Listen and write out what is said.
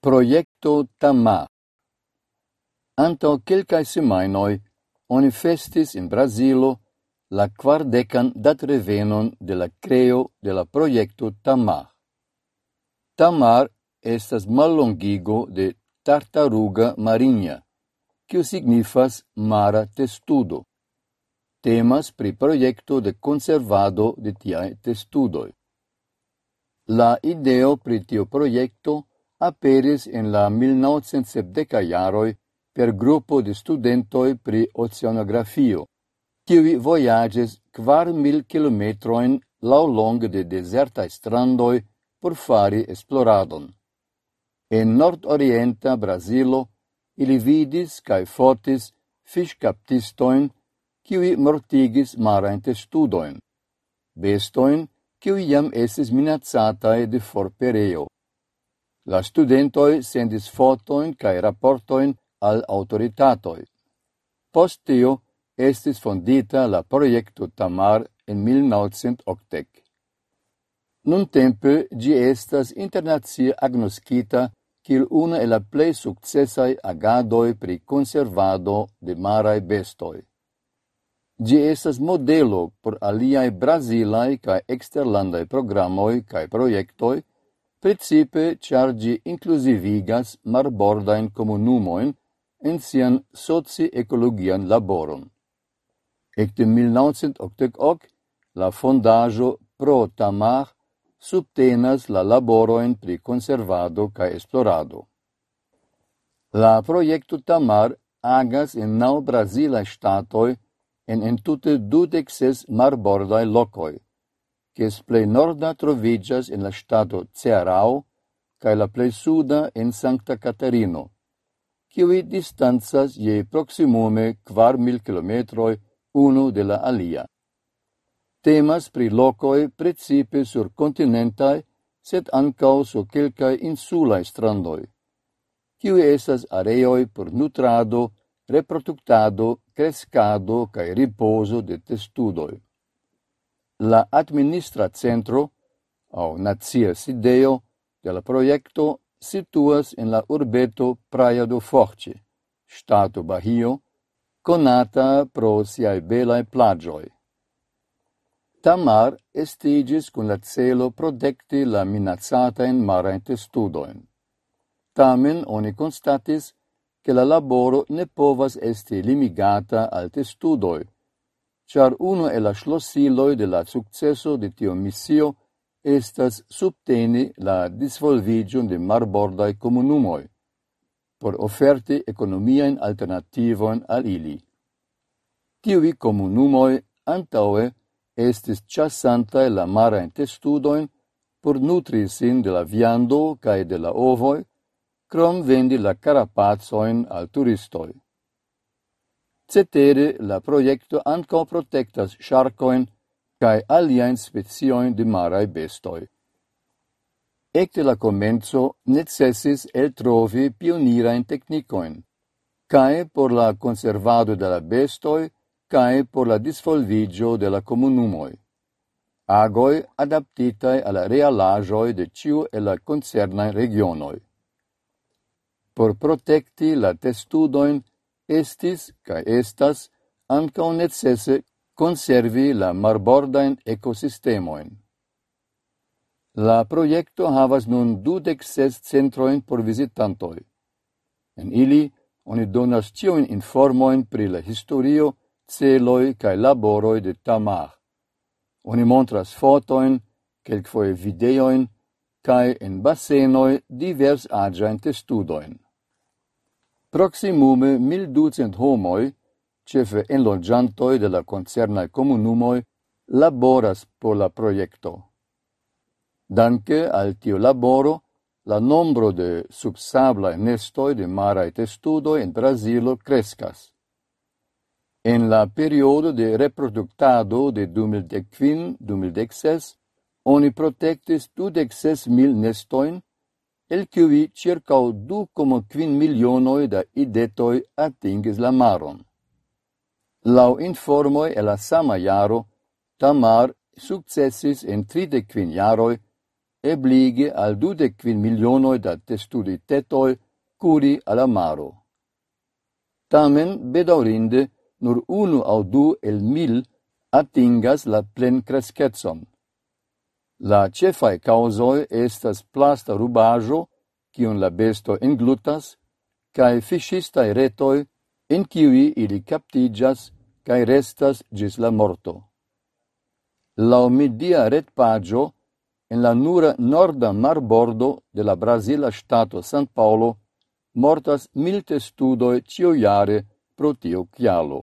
Proiecto Tama. Anto quelcae semainoi oni festis in Brasilo la quardecan datrevenon de la creo de la proiecto Tamar. Tamar estas mallongigo de tartaruga marinha, quio signifas mara testudo. Temas pri proiecto de conservado de tiae testudoi. La ideo pri tio proiecto aperis en la 1970-a jaroj per grupo de studentoj pri oceanografio, kiui vojaĝis kvar mil kilometrojn laŭlonge de desertaj strandoj por fari esploradon. En nordorienta Brazilo ili vidis kaj fotis fiŝkaptistojn kiui mortigis marajn testudoin, bestoin kiui jam estis minacatai de forpereo. La studentoi sendis fotoin cae raportoin al autoritatoi. Post tio estis fondita la proiecto Tamar en 1980. Nun tempe gi estas internazie agnoscita kil una el la plei successai agadoi pri conservado de marae bestoi. Gi estas modelo por aliae brasilai ca exterlandai programoi ca proiectoi principe char gi inclusivigas marbordain comunumoin en sian soci-ecologian laboron. Ecte 1988 la fondajo Pro Tamar subtenas la laboroin pri conservado ca esplorado. La proiecto Tamar agas en nau Brasila statoi en entute dudexes ses locoi, lokoj kies plei norda trovigas in la stato Cearao cae la plei suda in Sancta Katarino, kiuj distanzas je proximume kvar mil kilometroi unu de la alia. Temas pri locoi precipe sur continentae, sed ancao su quelcae insulae strandoi, kiuj esas areoi por nutrado, reproductado, crescado cae riposo de testudoi la administra centro au nazia sideo de la proiecto situas en la urbeto Praia do Forte, stato Bahio, conata pro siae belae plagioi. Tamar estigis cun la celo protecti la minacatain mare testudoin. Tamen oni constatis che la laboro ne povas esti limigata al testudoi, char uno e la schlossiloi de la successo de tio missio estas subteni la disvolvigion de marbordae comunumoi por oferte economiaen alternativon al ili. Tiui comunumoi antaue estis chassantae la maraen testudoin por nutri sin de la viando cae de la ovoi, crom vendi la carapazoin al turistoi. Cetere, la proiecto ankaŭ protectas sharkojn cae alien speciojn de marae bestoi. Ecte la necessis necesis pionira in technicoin, cae por la conservado de la bestoi, cae por la disvolvigio de la comunumoi. Agoj adaptitae alla la de ciu e la concernae regionoi. Por protekti la testudoin estis kaj estas ankaŭ necese konservi la marbordajn ekosistemojn. La projekto havas nun dudek ses centrojn por vizitantoj. En ili oni donas ĉiujn informojn pri la historio, celoj kaj laboroj de Tamar. Oni montras fotojn, kelkfoje videojn kaj en basenoj divers aĝajn testudoin. Proximume 1200 homoi, cefe enlogiantoi de la concernae comunumoi, laboras por la proiecto. Danke al tiu laboro, la nombro de subsabla nestoi de marae testudoi in Brasilo crescas. En la periodo de reproductado de 2015-2016, oni protectis 26.000 nestoin el kiui circa 2,5 milionoi da idetoi atingis la maron. Lau informoi el la sama iaro, Tamar successis in 35 iaroi eblige al 25 milionoi da testuditetoj curi alla maro. Tamen, bedaurinde, nur unu au du el mil atingas la plen crescetson. La cefae causoi estas plasta rubajo, cion la besto englutas, cae fiscistae retoi, in ciui ili captigas cae restas gis la morto. La omidia ret pagio, en la nura norda marbordo de la Brasila Stato San Paolo, mortas milte studoi ciojare pro tio chialo.